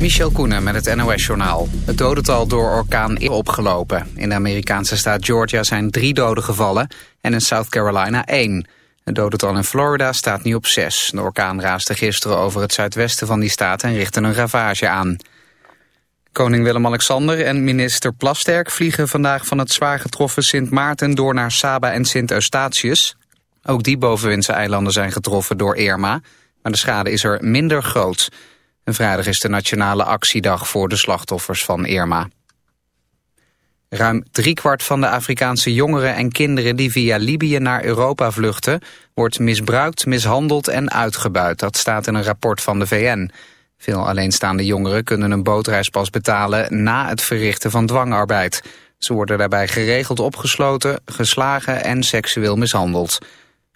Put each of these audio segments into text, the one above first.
Michel Koenen met het NOS-journaal. Het dodental door orkaan is opgelopen. In de Amerikaanse staat Georgia zijn drie doden gevallen en in South Carolina één. Het dodental in Florida staat nu op zes. De orkaan raasde gisteren over het zuidwesten van die staat en richtte een ravage aan. Koning Willem-Alexander en minister Plasterk vliegen vandaag van het zwaar getroffen Sint Maarten door naar Saba en Sint Eustatius. Ook die bovenwindse eilanden zijn getroffen door Irma, maar de schade is er minder groot. Vrijdag is de nationale actiedag voor de slachtoffers van Irma. Ruim driekwart van de Afrikaanse jongeren en kinderen die via Libië naar Europa vluchten... wordt misbruikt, mishandeld en uitgebuit. Dat staat in een rapport van de VN. Veel alleenstaande jongeren kunnen een bootreis pas betalen na het verrichten van dwangarbeid. Ze worden daarbij geregeld opgesloten, geslagen en seksueel mishandeld.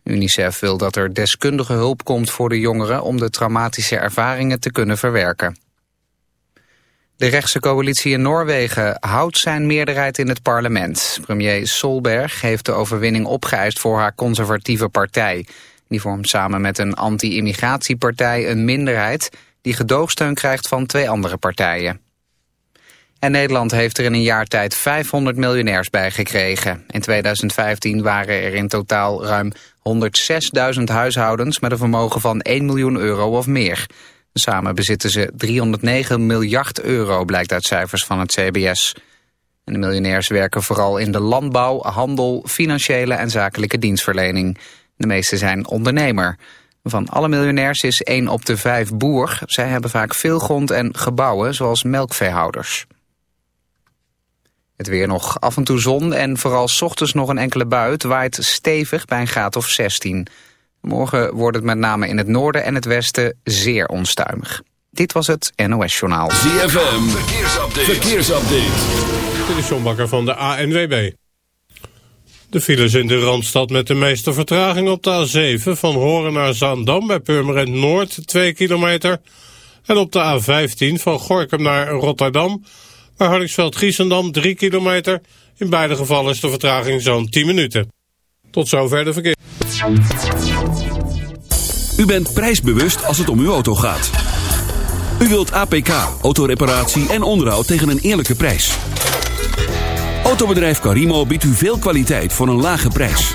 UNICEF wil dat er deskundige hulp komt voor de jongeren om de traumatische ervaringen te kunnen verwerken. De rechtse coalitie in Noorwegen houdt zijn meerderheid in het parlement. Premier Solberg heeft de overwinning opgeëist voor haar conservatieve partij. Die vormt samen met een anti-immigratiepartij een minderheid... die gedoogsteun krijgt van twee andere partijen. En Nederland heeft er in een jaar tijd 500 miljonairs bij gekregen. In 2015 waren er in totaal ruim 106.000 huishoudens met een vermogen van 1 miljoen euro of meer. Samen bezitten ze 309 miljard euro, blijkt uit cijfers van het CBS. En de miljonairs werken vooral in de landbouw, handel, financiële en zakelijke dienstverlening. De meeste zijn ondernemer. Van alle miljonairs is 1 op de 5 boer. Zij hebben vaak veel grond en gebouwen, zoals melkveehouders. Het weer nog af en toe zon en vooral s ochtends nog een enkele bui. Het waait stevig bij een graad of 16. Morgen wordt het met name in het noorden en het westen zeer onstuimig. Dit was het NOS Journaal. ZFM, verkeersupdate. verkeersupdate. Dit is John Bakker van de ANWB. De files in de Randstad met de meeste vertraging op de A7... van Horen naar Zaandam bij Purmerend Noord, 2 kilometer... en op de A15 van Gorkum naar Rotterdam... bij Hardingsveld-Giessendam, 3 kilometer... In beide gevallen is de vertraging zo'n 10 minuten. Tot zover de verkeer. U bent prijsbewust als het om uw auto gaat. U wilt APK, autoreparatie en onderhoud tegen een eerlijke prijs. Autobedrijf Carimo biedt u veel kwaliteit voor een lage prijs.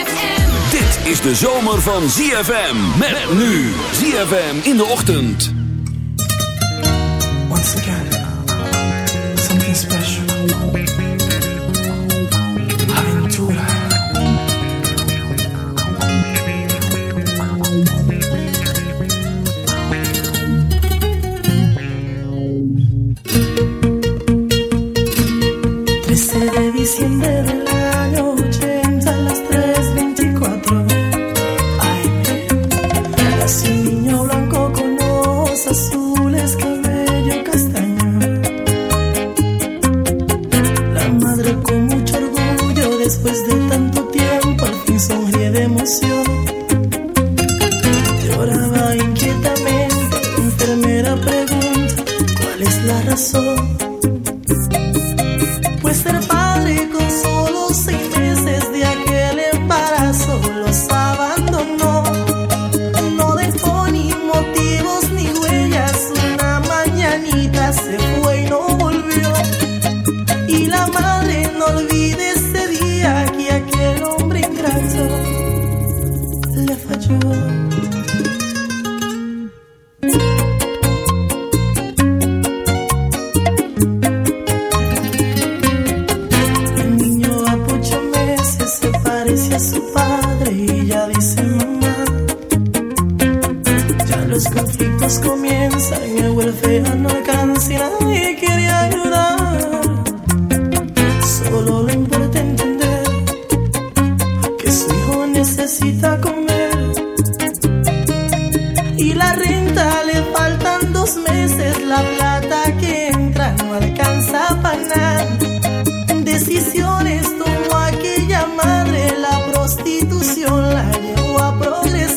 Is de zomer van ZFM. Met nu ZFM in de ochtend. Once again, something special.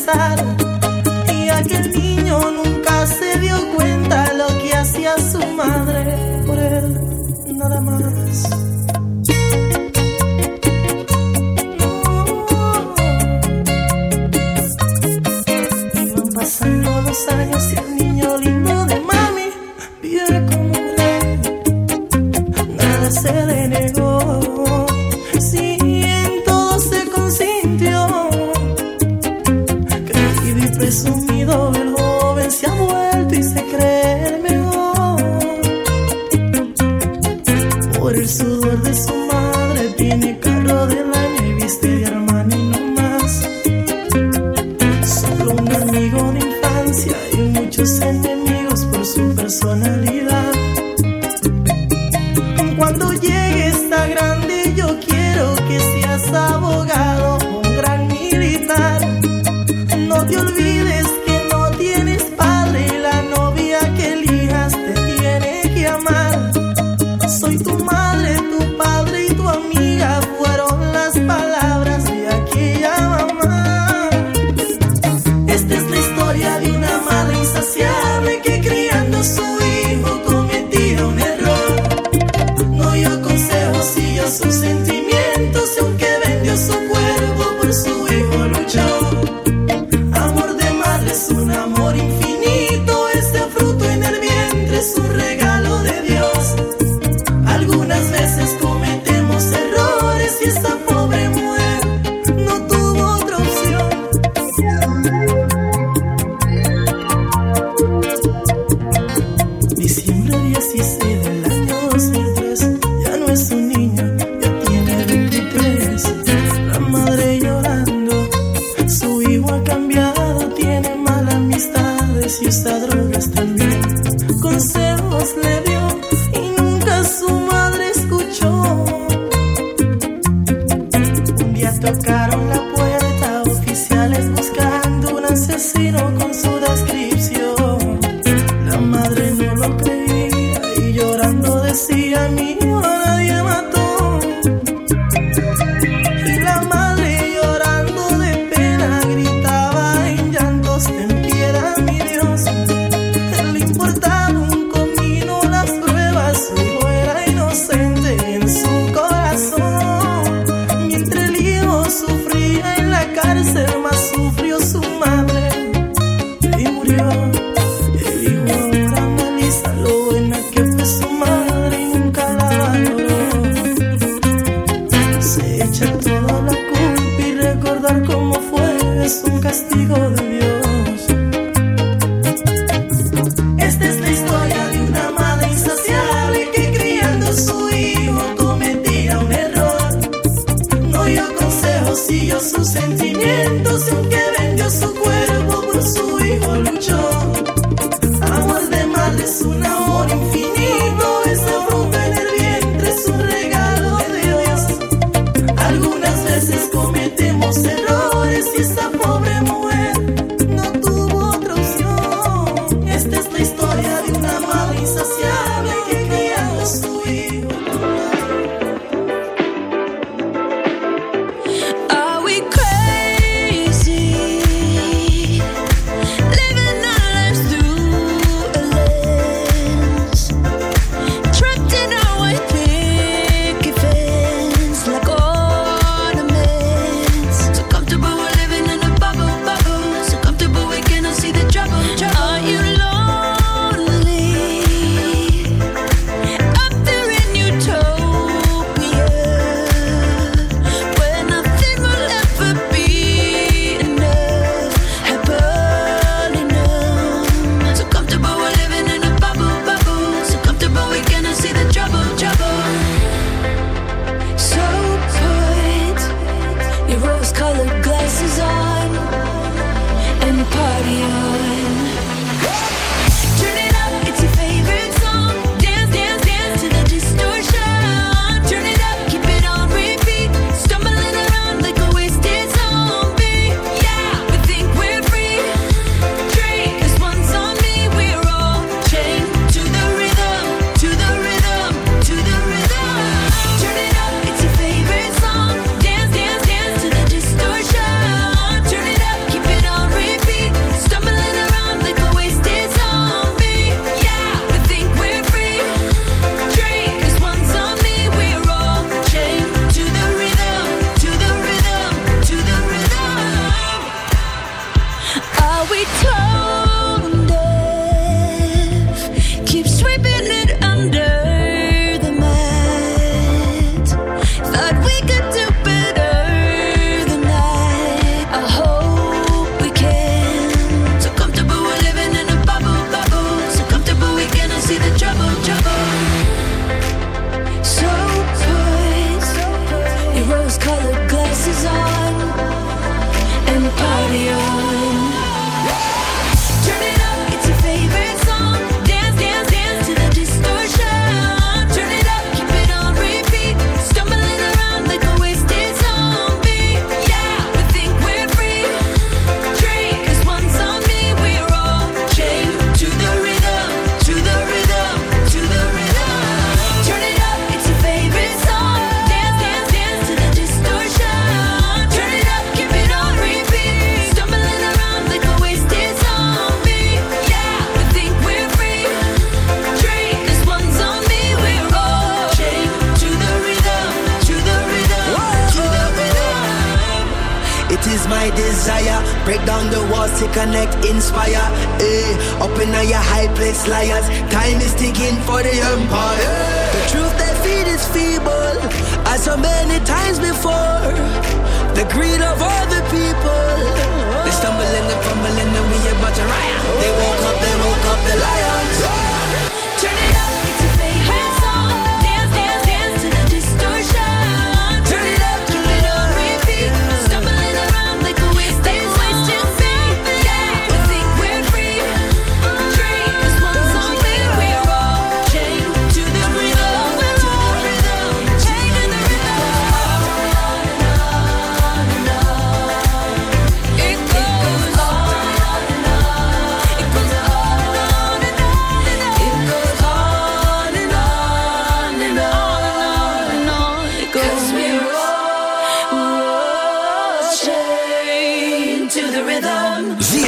decided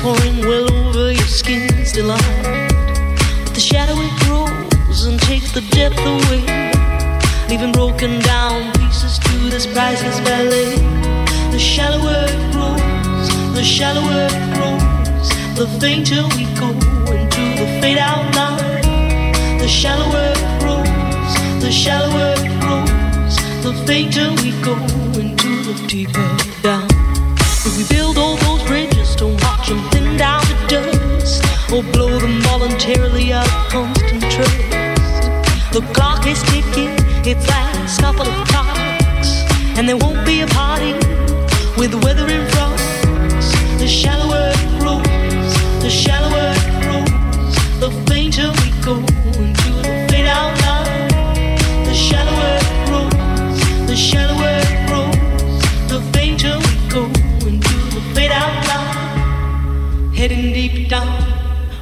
pouring well over your skin's delight. The shadow it grows and takes the depth away, leaving broken down pieces to this priceless ballet. The shallower it grows, the shallower it grows, the fainter we go into the fade out line. The shallower it grows, the shallower it grows, the fainter we go into the deeper down. If we build all or blow them voluntarily out of constant trust. The clock is ticking, its last couple of clocks, and there won't be a party with the weather in front. The shallower it grows, the shallower it grows, the fainter we go into the fade out line. The shallower it grows, the shallower it grows, the fainter we go into the fade out line. Heading deep down,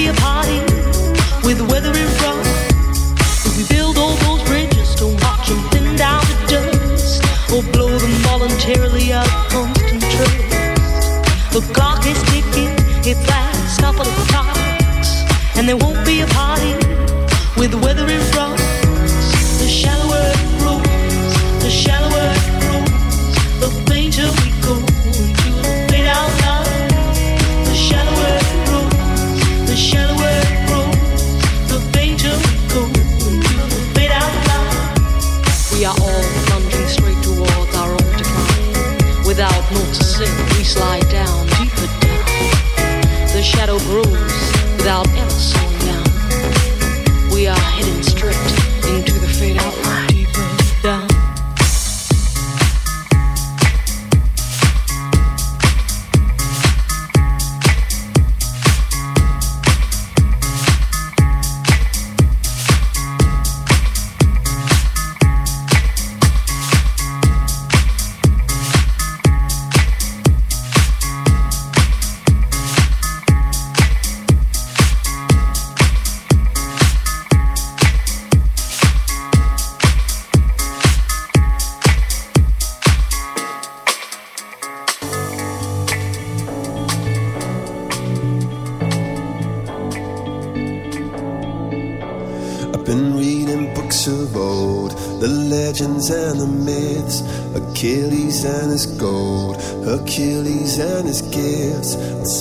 be a party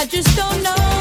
I just don't know.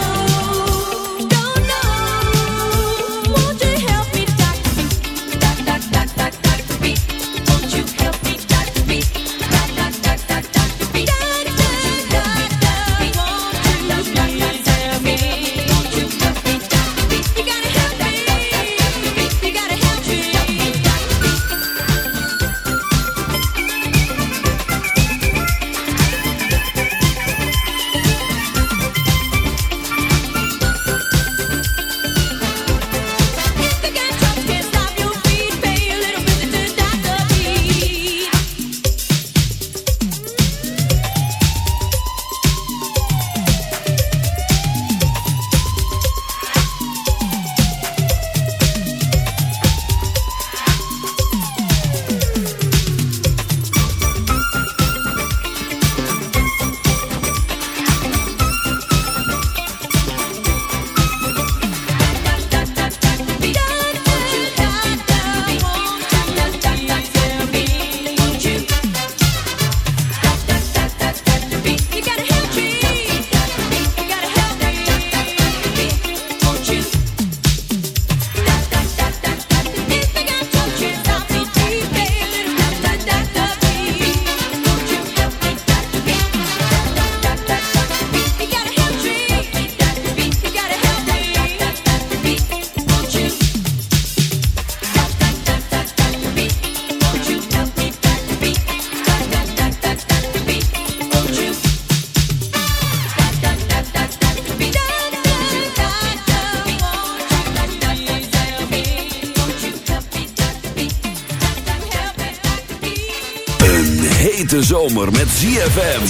hete zomer met ZFM.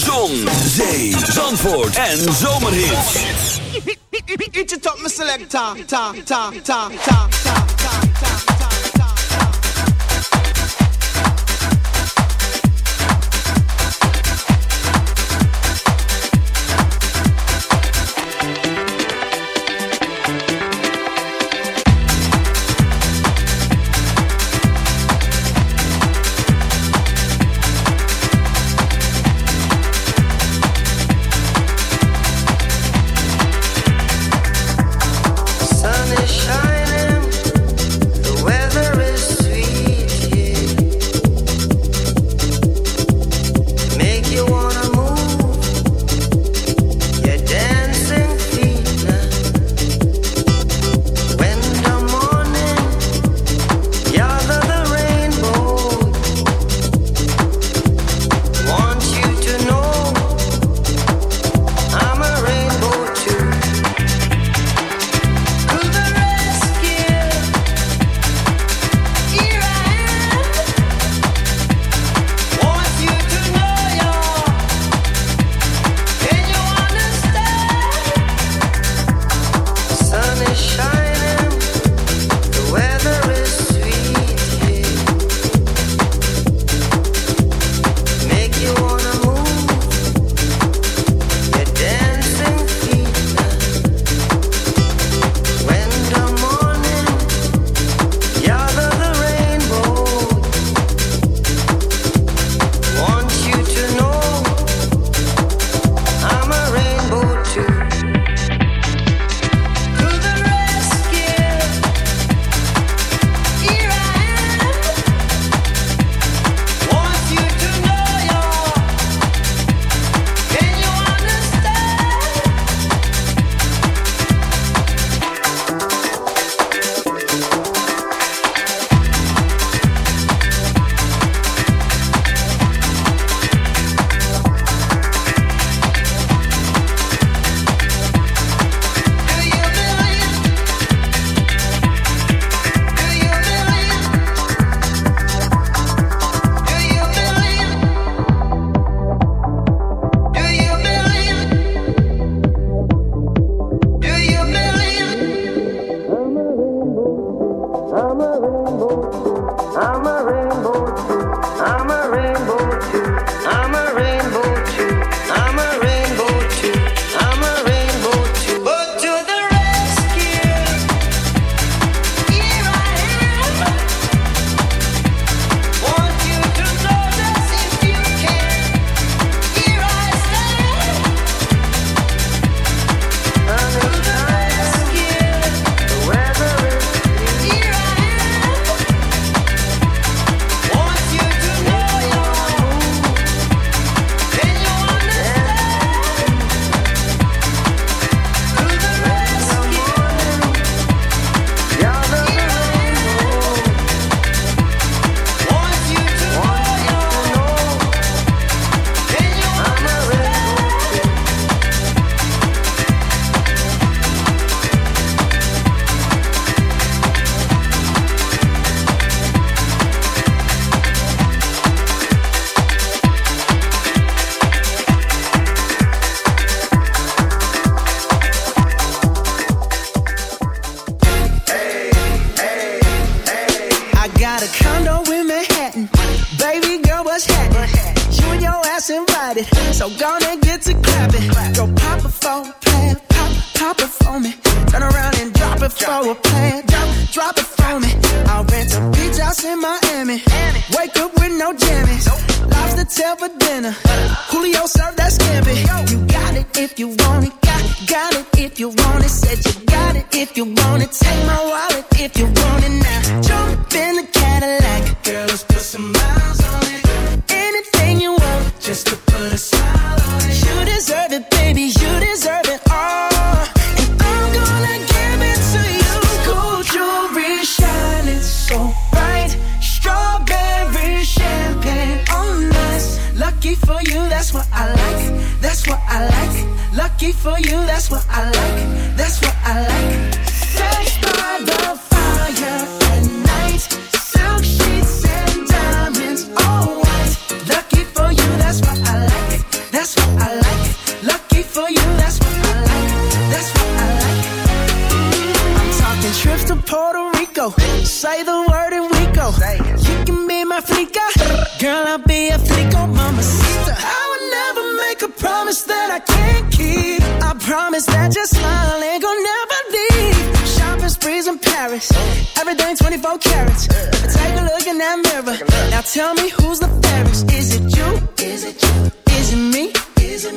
Zon, zee, zandvoort en zomerhit. Eat it up, me selector. Ta, ta, ta, ta, ta, ta, ta.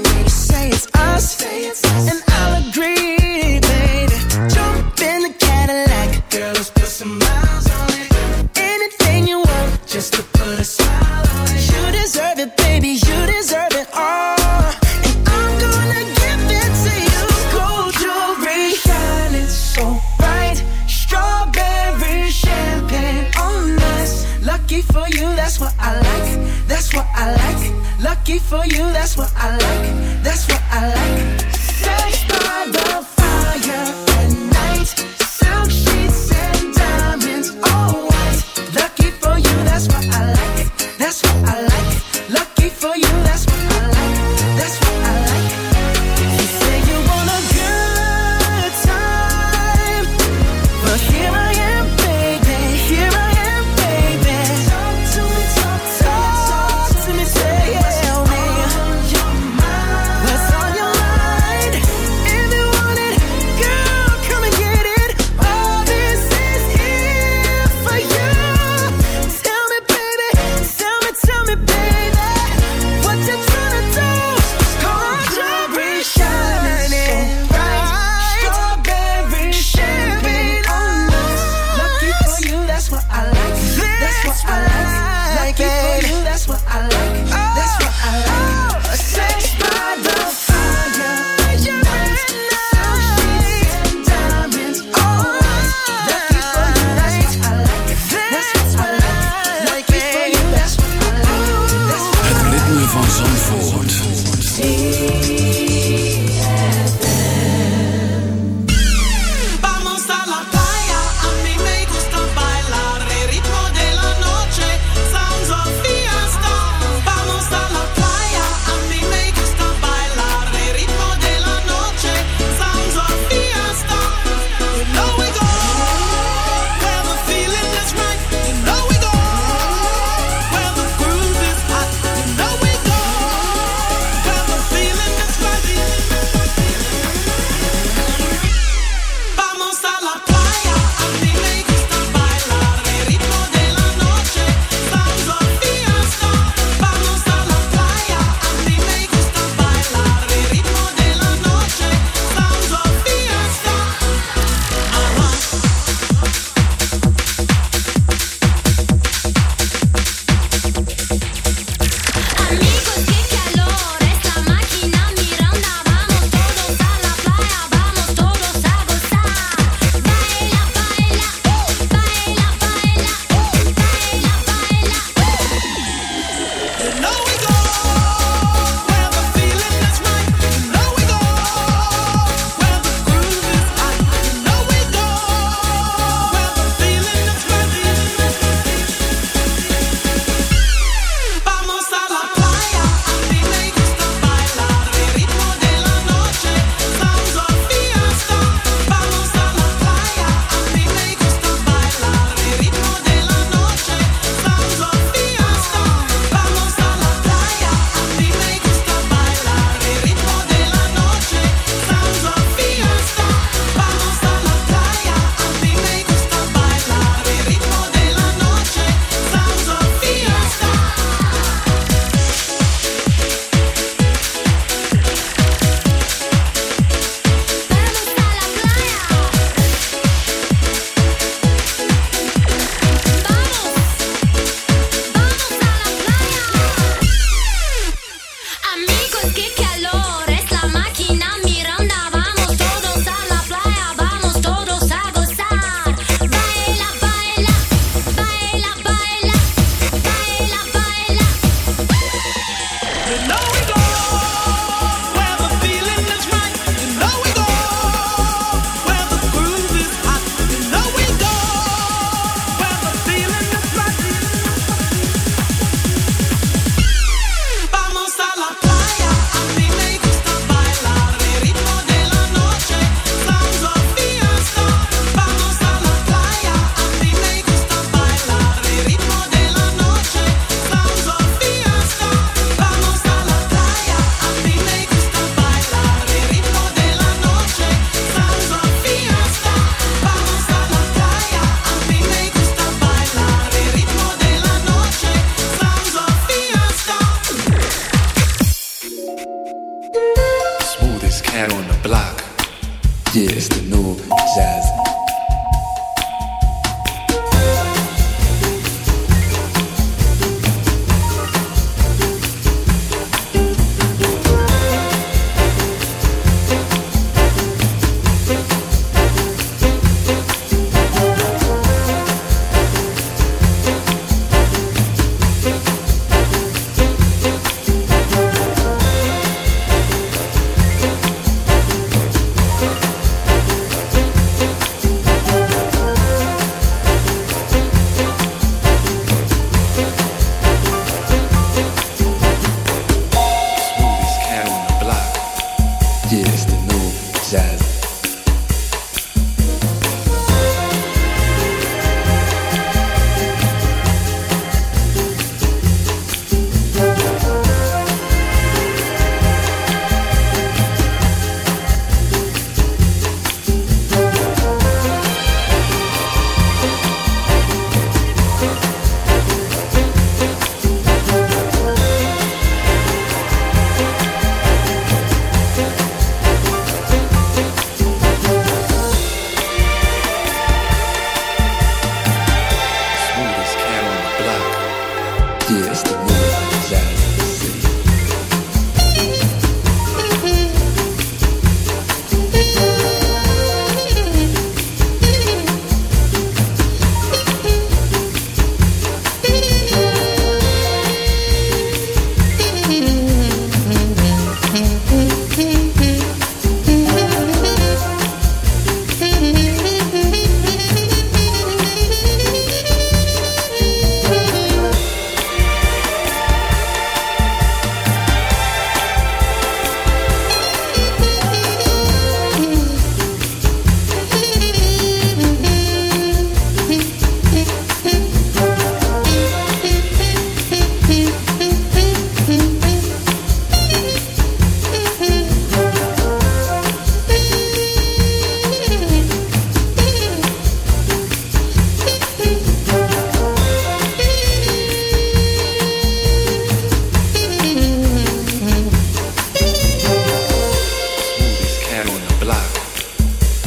to. Say it's us, Say it's us. and I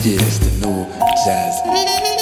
It's the new jazz.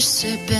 Sipping